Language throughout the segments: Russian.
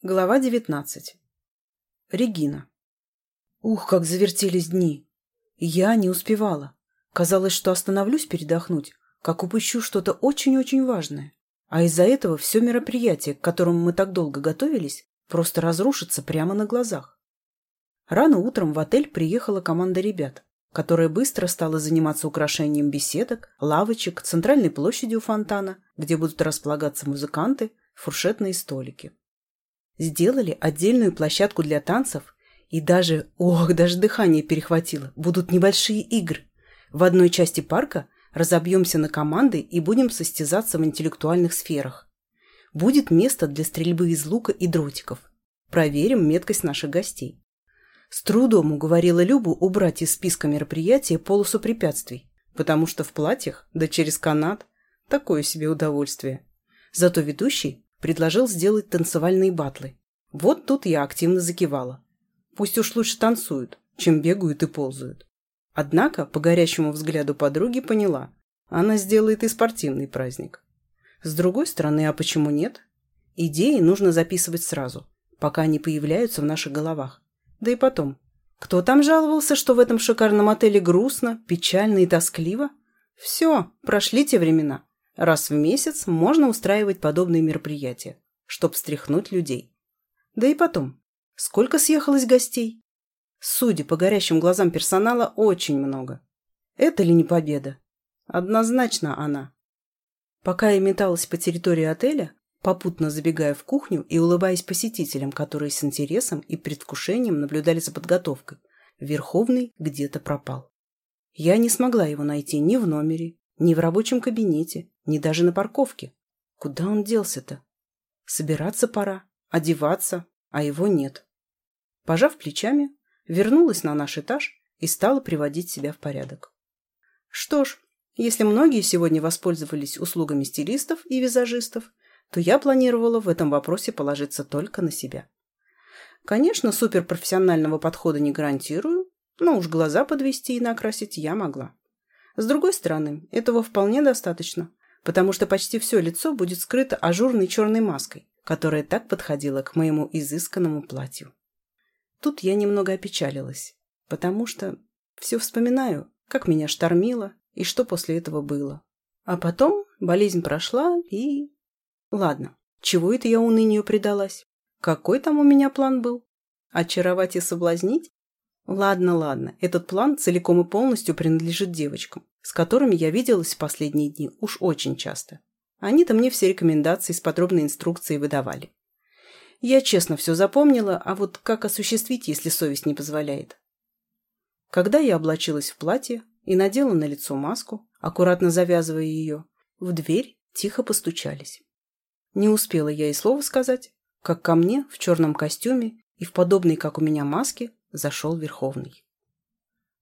Глава 19. Регина. Ух, как завертелись дни. Я не успевала. Казалось, что остановлюсь передохнуть, как упущу что-то очень-очень важное. А из-за этого все мероприятие, к которому мы так долго готовились, просто разрушится прямо на глазах. Рано утром в отель приехала команда ребят, которая быстро стала заниматься украшением беседок, лавочек, центральной площади у фонтана, где будут располагаться музыканты, фуршетные столики сделали отдельную площадку для танцев, и даже, ох, даже дыхание перехватило, будут небольшие игры. В одной части парка разобьемся на команды и будем состязаться в интеллектуальных сферах. Будет место для стрельбы из лука и дротиков. Проверим меткость наших гостей. С трудом уговорила Любу убрать из списка мероприятия полосу препятствий, потому что в платьях, да через канат, такое себе удовольствие. Зато ведущий предложил сделать танцевальные батлы. Вот тут я активно закивала. Пусть уж лучше танцуют, чем бегают и ползают. Однако, по горящему взгляду подруги поняла, она сделает и спортивный праздник. С другой стороны, а почему нет? Идеи нужно записывать сразу, пока они появляются в наших головах. Да и потом, кто там жаловался, что в этом шикарном отеле грустно, печально и тоскливо? Все, прошли те времена. Раз в месяц можно устраивать подобные мероприятия, чтобы встряхнуть людей. Да и потом, сколько съехалось гостей? Судя по горящим глазам персонала, очень много. Это ли не победа? Однозначно она. Пока я металась по территории отеля, попутно забегая в кухню и улыбаясь посетителям, которые с интересом и предвкушением наблюдали за подготовкой, Верховный где-то пропал. Я не смогла его найти ни в номере, ни в рабочем кабинете, ни даже на парковке. Куда он делся-то? Собираться пора, одеваться, а его нет. Пожав плечами, вернулась на наш этаж и стала приводить себя в порядок. Что ж, если многие сегодня воспользовались услугами стилистов и визажистов, то я планировала в этом вопросе положиться только на себя. Конечно, суперпрофессионального подхода не гарантирую, но уж глаза подвести и накрасить я могла. С другой стороны, этого вполне достаточно, потому что почти все лицо будет скрыто ажурной черной маской, которая так подходила к моему изысканному платью. Тут я немного опечалилась, потому что все вспоминаю, как меня штормило и что после этого было. А потом болезнь прошла и... Ладно, чего это я унынию предалась? Какой там у меня план был? Очаровать и соблазнить? Ладно, ладно, этот план целиком и полностью принадлежит девочкам, с которыми я виделась в последние дни уж очень часто. Они-то мне все рекомендации с подробной инструкцией выдавали. Я честно все запомнила, а вот как осуществить, если совесть не позволяет? Когда я облачилась в платье и надела на лицо маску, аккуратно завязывая ее, в дверь тихо постучались. Не успела я и слова сказать, как ко мне в черном костюме и в подобной, как у меня, маске зашел Верховный.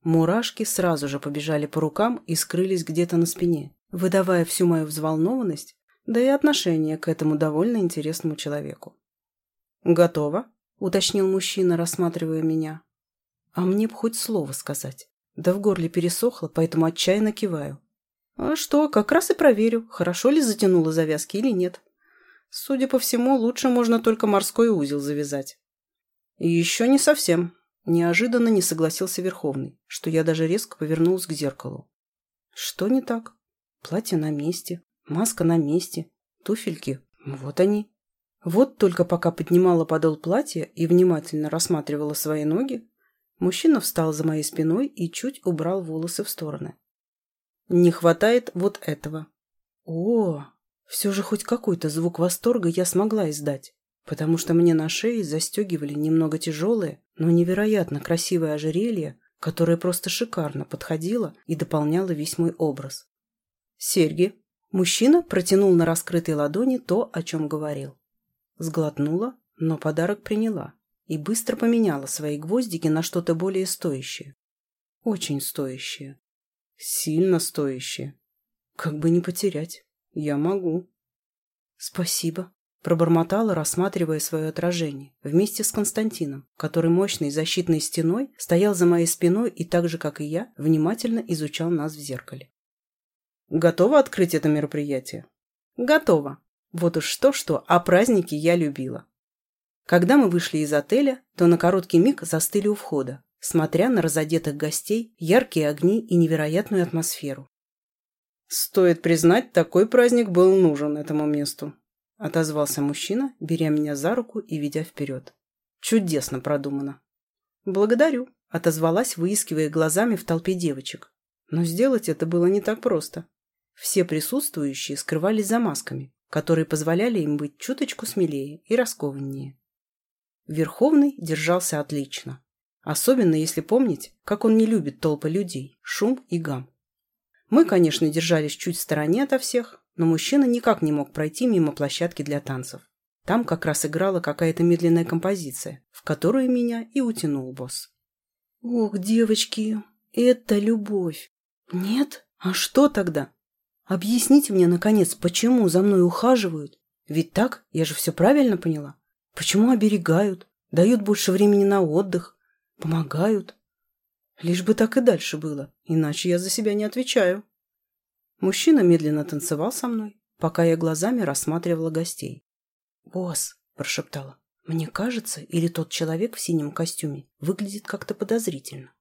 Мурашки сразу же побежали по рукам и скрылись где-то на спине, выдавая всю мою взволнованность, да и отношение к этому довольно интересному человеку. «Готово?» – уточнил мужчина, рассматривая меня. «А мне б хоть слово сказать. Да в горле пересохло, поэтому отчаянно киваю. А что, как раз и проверю, хорошо ли затянула завязки или нет. Судя по всему, лучше можно только морской узел завязать». «Еще не совсем», Неожиданно не согласился Верховный, что я даже резко повернулась к зеркалу. Что не так? Платье на месте, маска на месте, туфельки. Вот они. Вот только пока поднимала подол платья и внимательно рассматривала свои ноги, мужчина встал за моей спиной и чуть убрал волосы в стороны. Не хватает вот этого. О, все же хоть какой-то звук восторга я смогла издать, потому что мне на шее застегивали немного тяжелые, но невероятно красивое ожерелье, которое просто шикарно подходило и дополняло весь мой образ. Серьги. Мужчина протянул на раскрытой ладони то, о чем говорил. Сглотнула, но подарок приняла и быстро поменяла свои гвоздики на что-то более стоящее. Очень стоящее. Сильно стоящее. Как бы не потерять. Я могу. Спасибо пробормотала, рассматривая свое отражение, вместе с Константином, который мощной защитной стеной стоял за моей спиной и так же, как и я, внимательно изучал нас в зеркале. «Готова открыть это мероприятие?» «Готова. Вот уж что-что, а праздники я любила». Когда мы вышли из отеля, то на короткий миг застыли у входа, смотря на разодетых гостей, яркие огни и невероятную атмосферу. «Стоит признать, такой праздник был нужен этому месту», — отозвался мужчина, беря меня за руку и ведя вперед. «Чудесно продумано». «Благодарю», — отозвалась, выискивая глазами в толпе девочек. Но сделать это было не так просто. Все присутствующие скрывались за масками, которые позволяли им быть чуточку смелее и раскованнее. Верховный держался отлично. Особенно если помнить, как он не любит толпы людей, шум и гам. Мы, конечно, держались чуть в стороне ото всех, но мужчина никак не мог пройти мимо площадки для танцев. Там как раз играла какая-то медленная композиция, в которую меня и утянул босс. «Ох, девочки, это любовь!» «Нет? А что тогда? Объясните мне, наконец, почему за мной ухаживают? Ведь так, я же все правильно поняла. Почему оберегают, дают больше времени на отдых, помогают? Лишь бы так и дальше было, иначе я за себя не отвечаю». Мужчина медленно танцевал со мной, пока я глазами рассматривала гостей. «Босс», – прошептала, – «мне кажется, или тот человек в синем костюме выглядит как-то подозрительно».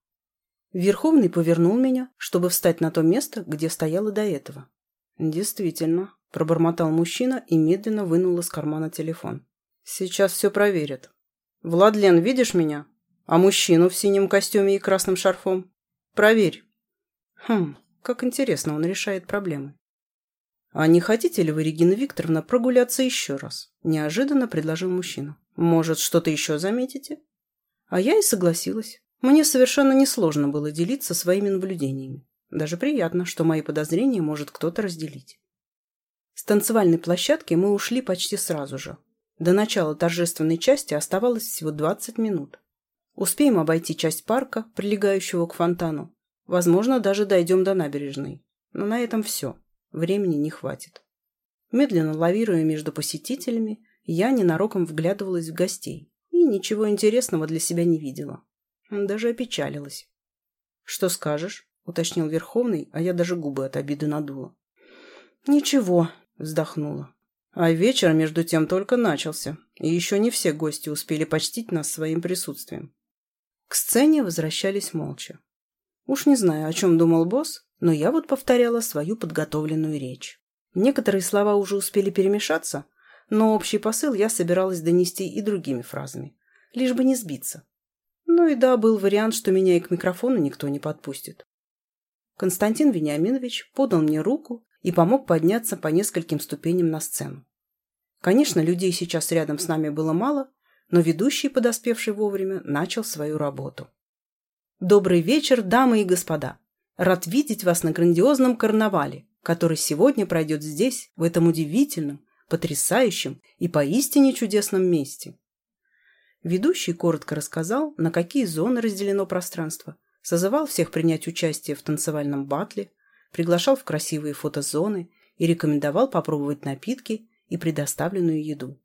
Верховный повернул меня, чтобы встать на то место, где стояла до этого. «Действительно», – пробормотал мужчина и медленно вынул из кармана телефон. «Сейчас все проверят». «Владлен, видишь меня? А мужчину в синем костюме и красным шарфом? Проверь». «Хм, как интересно он решает проблемы. «А не хотите ли вы, Регина Викторовна, прогуляться еще раз?» – неожиданно предложил мужчина. «Может, что-то еще заметите?» А я и согласилась. Мне совершенно несложно было делиться своими наблюдениями. Даже приятно, что мои подозрения может кто-то разделить. С танцевальной площадки мы ушли почти сразу же. До начала торжественной части оставалось всего 20 минут. Успеем обойти часть парка, прилегающего к фонтану, Возможно, даже дойдем до набережной. Но на этом все. Времени не хватит. Медленно лавируя между посетителями, я ненароком вглядывалась в гостей и ничего интересного для себя не видела. Даже опечалилась. «Что скажешь?» – уточнил Верховный, а я даже губы от обиды надула. «Ничего», – вздохнула. А вечер, между тем, только начался, и еще не все гости успели почтить нас своим присутствием. К сцене возвращались молча. Уж не знаю, о чем думал босс, но я вот повторяла свою подготовленную речь. Некоторые слова уже успели перемешаться, но общий посыл я собиралась донести и другими фразами, лишь бы не сбиться. Ну и да, был вариант, что меня и к микрофону никто не подпустит. Константин Вениаминович подал мне руку и помог подняться по нескольким ступеням на сцену. Конечно, людей сейчас рядом с нами было мало, но ведущий, подоспевший вовремя, начал свою работу. Добрый вечер, дамы и господа. Рад видеть вас на грандиозном карнавале, который сегодня пройдет здесь, в этом удивительном, потрясающем и поистине чудесном месте. Ведущий коротко рассказал, на какие зоны разделено пространство, созывал всех принять участие в танцевальном батле, приглашал в красивые фотозоны и рекомендовал попробовать напитки и предоставленную еду.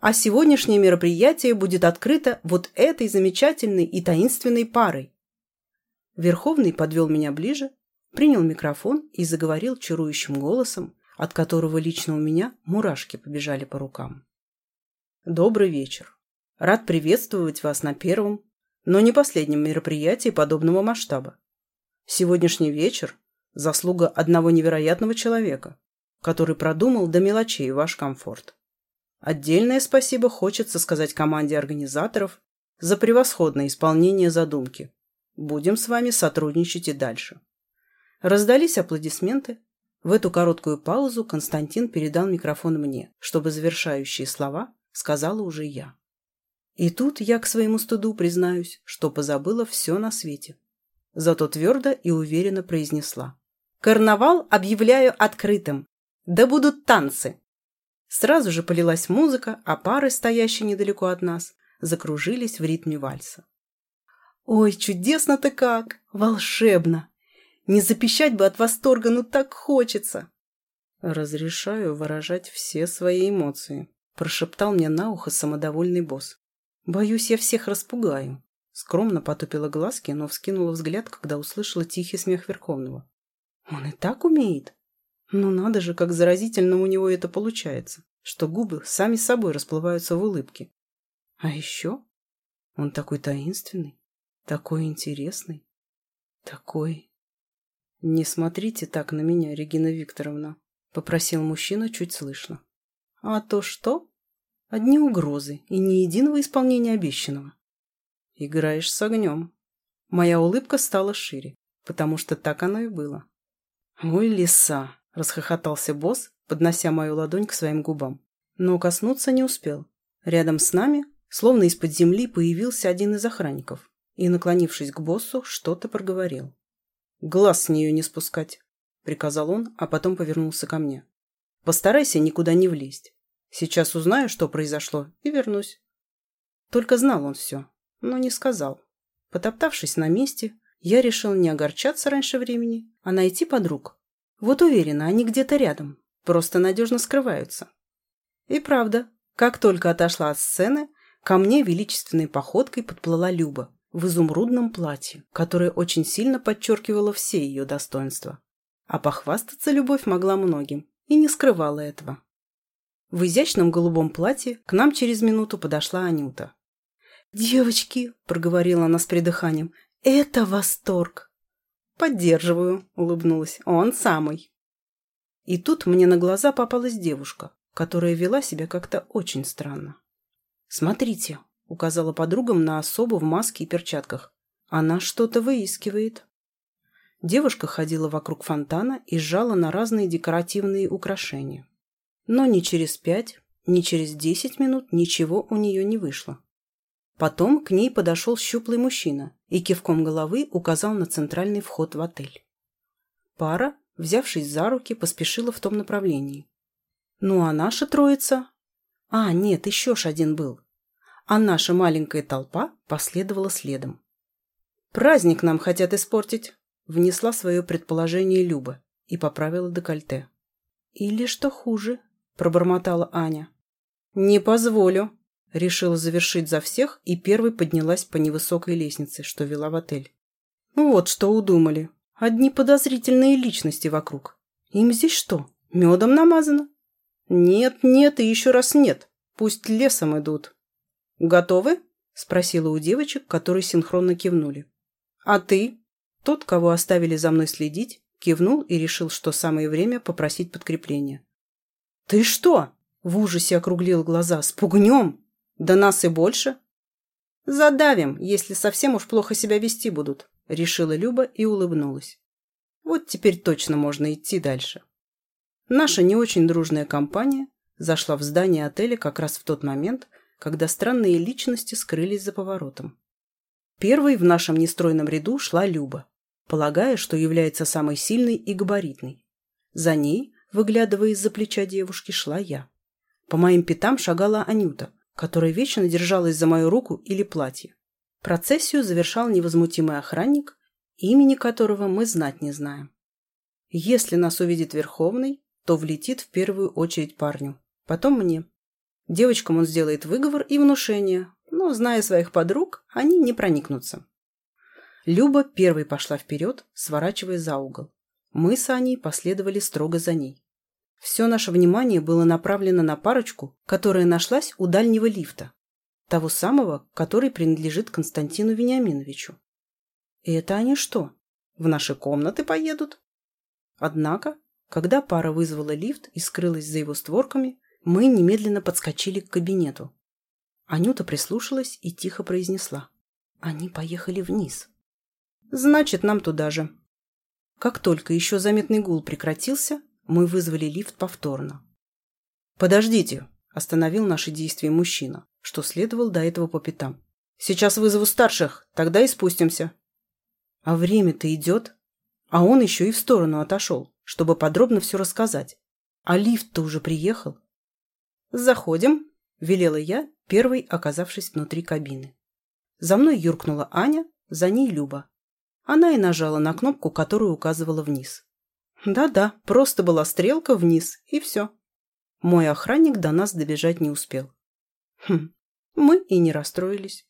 А сегодняшнее мероприятие будет открыто вот этой замечательной и таинственной парой. Верховный подвел меня ближе, принял микрофон и заговорил чарующим голосом, от которого лично у меня мурашки побежали по рукам. Добрый вечер. Рад приветствовать вас на первом, но не последнем мероприятии подобного масштаба. Сегодняшний вечер – заслуга одного невероятного человека, который продумал до мелочей ваш комфорт. Отдельное спасибо хочется сказать команде организаторов за превосходное исполнение задумки. Будем с вами сотрудничать и дальше. Раздались аплодисменты. В эту короткую паузу Константин передал микрофон мне, чтобы завершающие слова сказала уже я. И тут я к своему стыду признаюсь, что позабыла все на свете. Зато твердо и уверенно произнесла. «Карнавал объявляю открытым. Да будут танцы!» Сразу же полилась музыка, а пары, стоящие недалеко от нас, закружились в ритме вальса. «Ой, чудесно-то как! Волшебно! Не запищать бы от восторга, но так хочется!» «Разрешаю выражать все свои эмоции», – прошептал мне на ухо самодовольный босс. «Боюсь, я всех распугаю». Скромно потупила глазки, но вскинула взгляд, когда услышала тихий смех Верховного. «Он и так умеет!» Ну надо же, как заразительно у него это получается, что губы сами собой расплываются в улыбке. А еще он такой таинственный, такой интересный, такой... «Не смотрите так на меня, Регина Викторовна», — попросил мужчина чуть слышно. «А то что?» «Одни угрозы и ни единого исполнения обещанного». «Играешь с огнем». Моя улыбка стала шире, потому что так оно и было. «Ой, лиса!» Расхохотался босс, поднося мою ладонь к своим губам. Но коснуться не успел. Рядом с нами, словно из-под земли, появился один из охранников и, наклонившись к боссу, что-то проговорил. «Глаз с нее не спускать», — приказал он, а потом повернулся ко мне. «Постарайся никуда не влезть. Сейчас узнаю, что произошло, и вернусь». Только знал он все, но не сказал. Потоптавшись на месте, я решил не огорчаться раньше времени, а найти подруг, вот уверена, они где-то рядом, просто надежно скрываются. И правда, как только отошла от сцены, ко мне величественной походкой подплыла Люба в изумрудном платье, которое очень сильно подчеркивало все ее достоинства. А похвастаться любовь могла многим и не скрывала этого. В изящном голубом платье к нам через минуту подошла Анюта. «Девочки!» – проговорила она с придыханием. «Это восторг! «Поддерживаю», — улыбнулась. «Он самый». И тут мне на глаза попалась девушка, которая вела себя как-то очень странно. «Смотрите», — указала подругам на особу в маске и перчатках. «Она что-то выискивает». Девушка ходила вокруг фонтана и сжала на разные декоративные украшения. Но ни через пять, ни через десять минут ничего у нее не вышло. Потом к ней подошел щуплый мужчина и кивком головы указал на центральный вход в отель. Пара, взявшись за руки, поспешила в том направлении. Ну а наша троица? А, нет, еще ж один был. А наша маленькая толпа последовала следом. «Праздник нам хотят испортить», — внесла свое предположение Люба и поправила декольте. «Или что хуже», — пробормотала Аня. «Не позволю», Решила завершить за всех и первой поднялась по невысокой лестнице, что вела в отель. Ну вот что удумали. Одни подозрительные личности вокруг. Им здесь что, медом намазано? Нет, нет и еще раз нет. Пусть лесом идут. Готовы? Спросила у девочек, которые синхронно кивнули. А ты? Тот, кого оставили за мной следить, кивнул и решил, что самое время попросить подкрепления. «Ты что?» – в ужасе округлил глаза. «С пугнем!» Да нас и больше. Задавим, если совсем уж плохо себя вести будут, решила Люба и улыбнулась. Вот теперь точно можно идти дальше. Наша не очень дружная компания зашла в здание отеля как раз в тот момент, когда странные личности скрылись за поворотом. Первой в нашем нестройном ряду шла Люба, полагая, что является самой сильной и габаритной. За ней, выглядывая из-за плеча девушки, шла я. По моим пятам шагала Анюта, которая вечно держалась за мою руку или платье. Процессию завершал невозмутимый охранник, имени которого мы знать не знаем. Если нас увидит Верховный, то влетит в первую очередь парню, потом мне. Девочкам он сделает выговор и внушение, но, зная своих подруг, они не проникнутся. Люба первой пошла вперед, сворачивая за угол. Мы с Аней последовали строго за ней. Все наше внимание было направлено на парочку, которая нашлась у дальнего лифта, того самого, который принадлежит Константину Вениаминовичу. И это они что, в наши комнаты поедут? Однако, когда пара вызвала лифт и скрылась за его створками, мы немедленно подскочили к кабинету. Анюта прислушалась и тихо произнесла. Они поехали вниз. Значит, нам туда же. Как только еще заметный гул прекратился, мы вызвали лифт повторно. «Подождите!» – остановил наши действия мужчина, что следовал до этого по пятам. «Сейчас вызову старших, тогда и спустимся». А время-то идет. А он еще и в сторону отошел, чтобы подробно все рассказать. А лифт-то уже приехал. «Заходим», – велела я, первой оказавшись внутри кабины. За мной юркнула Аня, за ней Люба. Она и нажала на кнопку, которую указывала вниз. Да-да, просто была стрелка вниз, и все. Мой охранник до нас добежать не успел. Хм, мы и не расстроились.